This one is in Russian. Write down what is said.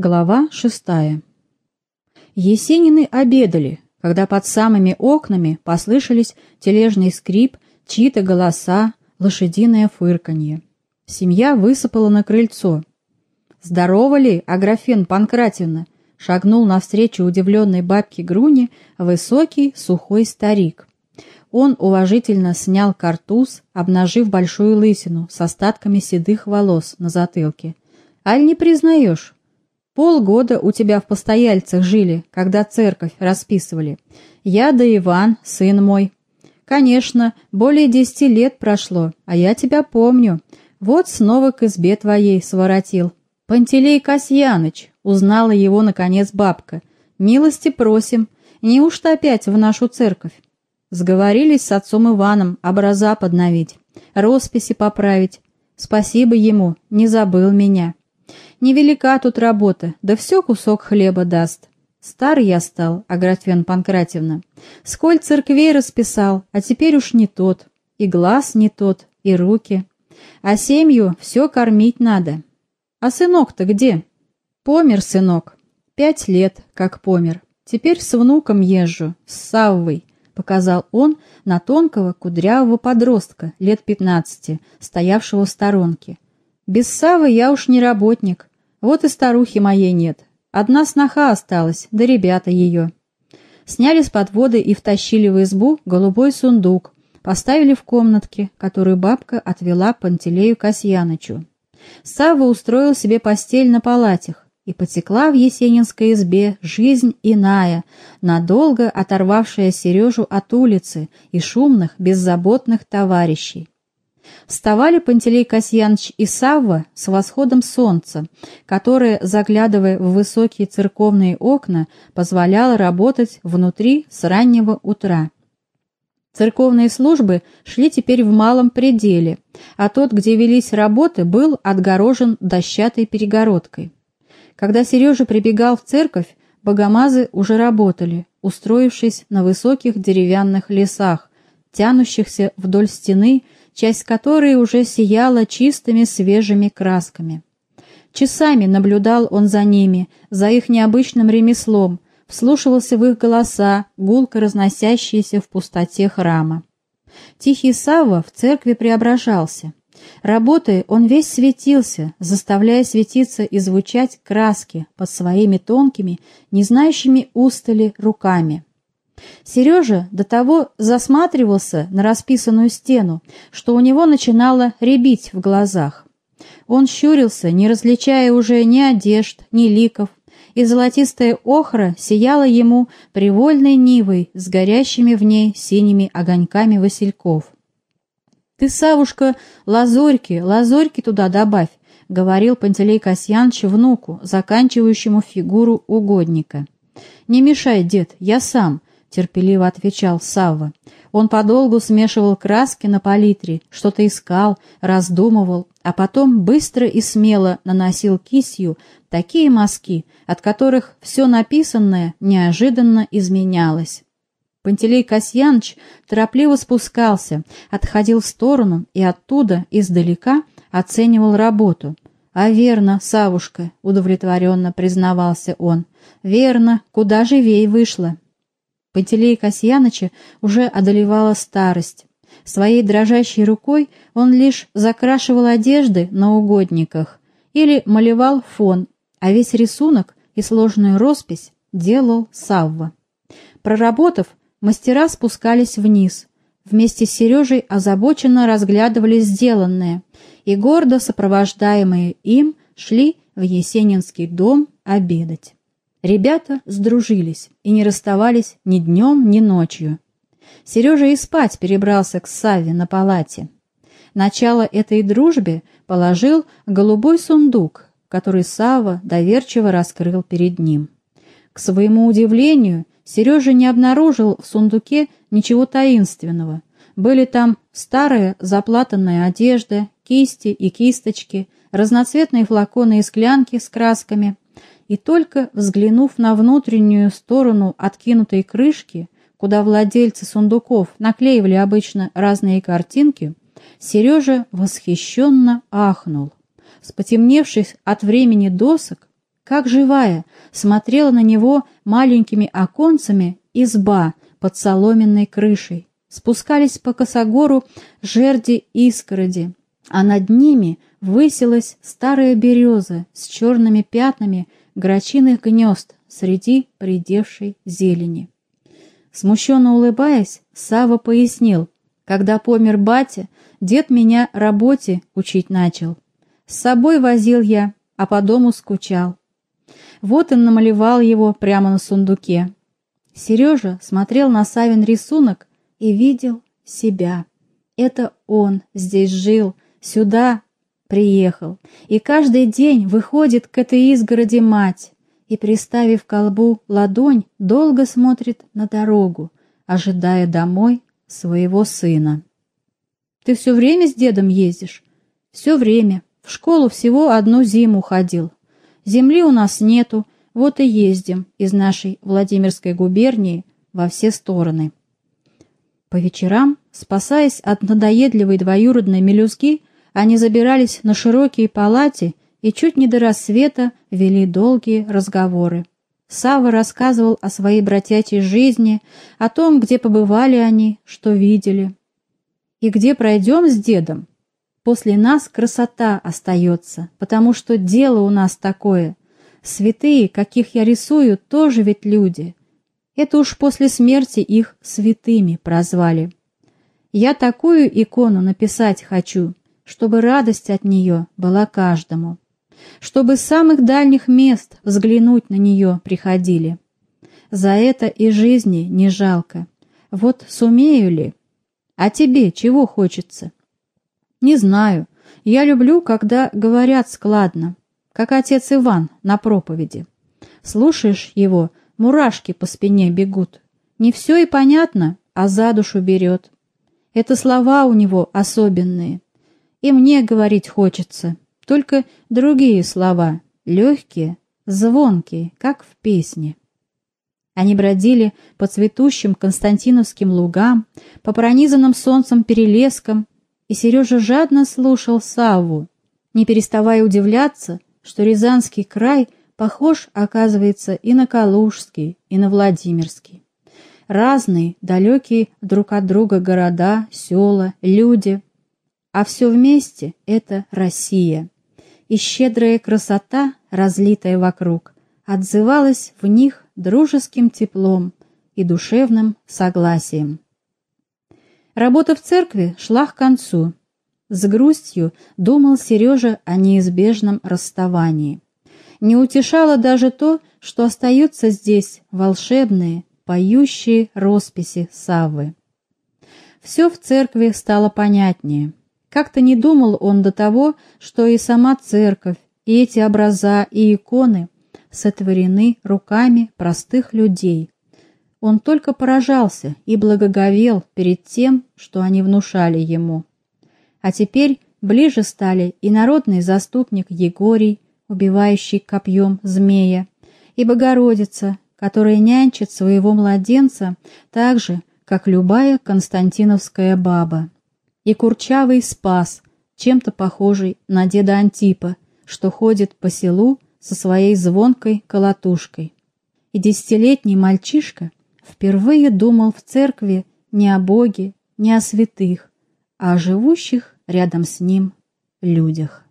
Глава шестая. Есенины обедали, когда под самыми окнами послышались тележный скрип, чьи-то голоса, лошадиное фырканье. Семья высыпала на крыльцо. «Здорово ли, Аграфен Панкратьевна?» шагнул навстречу удивленной бабке Груни высокий, сухой старик. Он уважительно снял картуз, обнажив большую лысину с остатками седых волос на затылке. «Аль не признаешь?» Полгода у тебя в постояльцах жили, когда церковь расписывали. Я да Иван, сын мой. Конечно, более десяти лет прошло, а я тебя помню. Вот снова к избе твоей своротил. Пантелей Касьяныч, узнала его, наконец, бабка. Милости просим, неужто опять в нашу церковь? Сговорились с отцом Иваном образа подновить, росписи поправить. Спасибо ему, не забыл меня. Невелика тут работа, да все кусок хлеба даст. Стар я стал, Аграфен Панкратьевна. Сколь церквей расписал, а теперь уж не тот. И глаз не тот, и руки. А семью все кормить надо. А сынок-то где? Помер сынок. Пять лет, как помер. Теперь с внуком езжу, с Саввой, показал он на тонкого кудрявого подростка лет пятнадцати, стоявшего в сторонке. Без Савы я уж не работник, вот и старухи моей нет. Одна сноха осталась, да ребята ее. Сняли с подводы и втащили в избу голубой сундук, поставили в комнатке, которую бабка отвела Пантелею Касьянычу. Савва устроил себе постель на палатях, и потекла в Есенинской избе жизнь иная, надолго оторвавшая Сережу от улицы и шумных, беззаботных товарищей. Вставали Пантелей Касьяныч и Савва с восходом солнца, которое, заглядывая в высокие церковные окна, позволяло работать внутри с раннего утра. Церковные службы шли теперь в малом пределе, а тот, где велись работы, был отгорожен дощатой перегородкой. Когда Сережа прибегал в церковь, богомазы уже работали, устроившись на высоких деревянных лесах, тянущихся вдоль стены часть которой уже сияла чистыми свежими красками. Часами наблюдал он за ними, за их необычным ремеслом, вслушивался в их голоса, гулко разносящиеся в пустоте храма. Тихий Савва в церкви преображался. Работая, он весь светился, заставляя светиться и звучать краски под своими тонкими, не знающими устали руками. Сережа до того засматривался на расписанную стену, что у него начинало рябить в глазах. Он щурился, не различая уже ни одежд, ни ликов, и золотистая охра сияла ему привольной нивой с горящими в ней синими огоньками васильков. «Ты, Савушка, лазорьки, лазорьки туда добавь», — говорил Пантелей Касьяныч внуку, заканчивающему фигуру угодника. «Не мешай, дед, я сам», — терпеливо отвечал Савва. Он подолгу смешивал краски на палитре, что-то искал, раздумывал, а потом быстро и смело наносил кистью такие мазки, от которых все написанное неожиданно изменялось. Пантелей Касьяныч торопливо спускался, отходил в сторону и оттуда, издалека, оценивал работу. «А верно, Савушка», — удовлетворенно признавался он, — «верно, куда живей вышло». Пантелея Касьяныча уже одолевала старость. Своей дрожащей рукой он лишь закрашивал одежды на угодниках или малевал фон, а весь рисунок и сложную роспись делал Савва. Проработав, мастера спускались вниз. Вместе с Сережей озабоченно разглядывали сделанное, и гордо сопровождаемые им шли в Есенинский дом обедать. Ребята сдружились и не расставались ни днем, ни ночью. Сережа и спать перебрался к Саве на палате. Начало этой дружбе положил голубой сундук, который Сава доверчиво раскрыл перед ним. К своему удивлению, Сережа не обнаружил в сундуке ничего таинственного. Были там старая заплатанная одежда, кисти и кисточки, разноцветные флаконы и склянки с красками – и только взглянув на внутреннюю сторону откинутой крышки, куда владельцы сундуков наклеивали обычно разные картинки, Сережа восхищенно ахнул. С от времени досок как живая, смотрела на него маленькими оконцами изба под соломенной крышей. Спускались по косогору жерди искороди, а над ними высилась старая береза с черными пятнами грачиных гнезд среди придевшей зелени. Смущенно улыбаясь, Сава пояснил, когда помер батя, дед меня работе учить начал. С собой возил я, а по дому скучал. Вот и намалевал его прямо на сундуке. Сережа смотрел на Савин рисунок и видел себя. Это он здесь жил, сюда приехал, и каждый день выходит к этой изгороди мать и, приставив колбу ладонь, долго смотрит на дорогу, ожидая домой своего сына. «Ты все время с дедом ездишь?» «Все время. В школу всего одну зиму ходил. Земли у нас нету, вот и ездим из нашей Владимирской губернии во все стороны». По вечерам, спасаясь от надоедливой двоюродной мелюзги, они забирались на широкие палати и чуть не до рассвета вели долгие разговоры. Сава рассказывал о своей братячей жизни, о том, где побывали они, что видели. И где пройдем с дедом? После нас красота остается, потому что дело у нас такое. Святые, каких я рисую, тоже ведь люди. Это уж после смерти их святыми прозвали. Я такую икону написать хочу, чтобы радость от нее была каждому чтобы с самых дальних мест взглянуть на нее приходили. За это и жизни не жалко. Вот сумею ли? А тебе чего хочется? Не знаю. Я люблю, когда говорят складно, как отец Иван на проповеди. Слушаешь его, мурашки по спине бегут. Не все и понятно, а за душу берет. Это слова у него особенные. И мне говорить хочется, только другие слова, легкие, звонкие, как в песне. Они бродили по цветущим константиновским лугам, по пронизанным солнцем перелескам, и Сережа жадно слушал Савву, не переставая удивляться, что Рязанский край похож, оказывается, и на Калужский, и на Владимирский. Разные, далекие друг от друга города, села, люди, а все вместе — это Россия и щедрая красота, разлитая вокруг, отзывалась в них дружеским теплом и душевным согласием. Работа в церкви шла к концу. С грустью думал Сережа о неизбежном расставании. Не утешало даже то, что остаются здесь волшебные, поющие росписи Саввы. Все в церкви стало понятнее. Как-то не думал он до того, что и сама церковь, и эти образа, и иконы сотворены руками простых людей. Он только поражался и благоговел перед тем, что они внушали ему. А теперь ближе стали и народный заступник Егорий, убивающий копьем змея, и Богородица, которая нянчит своего младенца так же, как любая константиновская баба и курчавый спас, чем-то похожий на деда Антипа, что ходит по селу со своей звонкой колотушкой. И десятилетний мальчишка впервые думал в церкви не о Боге, не о святых, а о живущих рядом с ним людях.